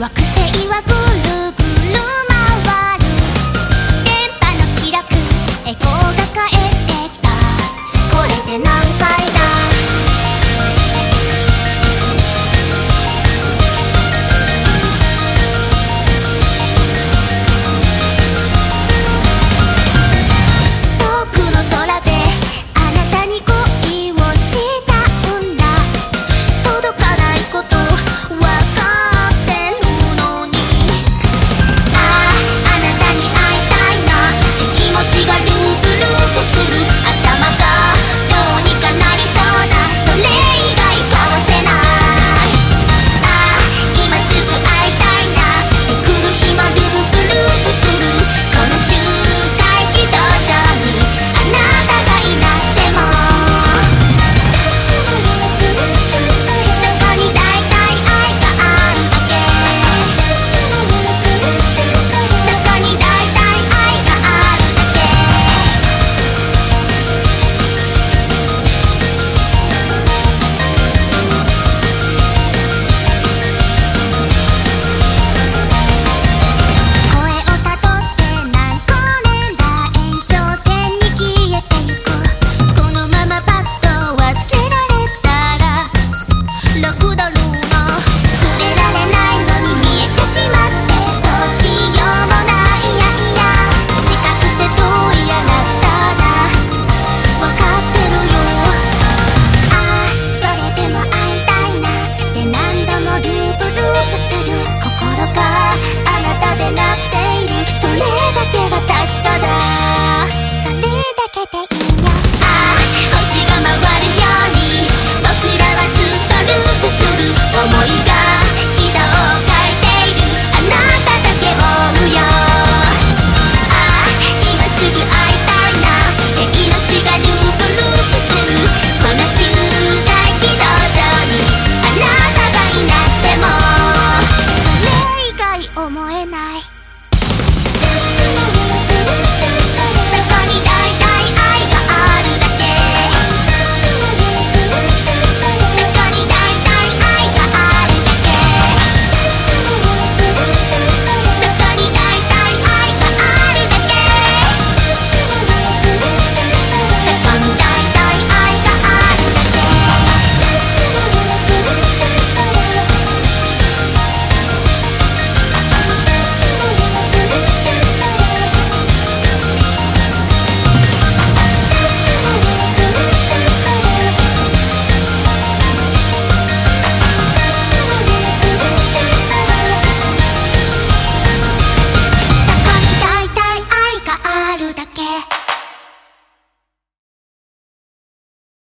惑星はぐるぐるる。電波のエコーがえってきた。これで何回けて。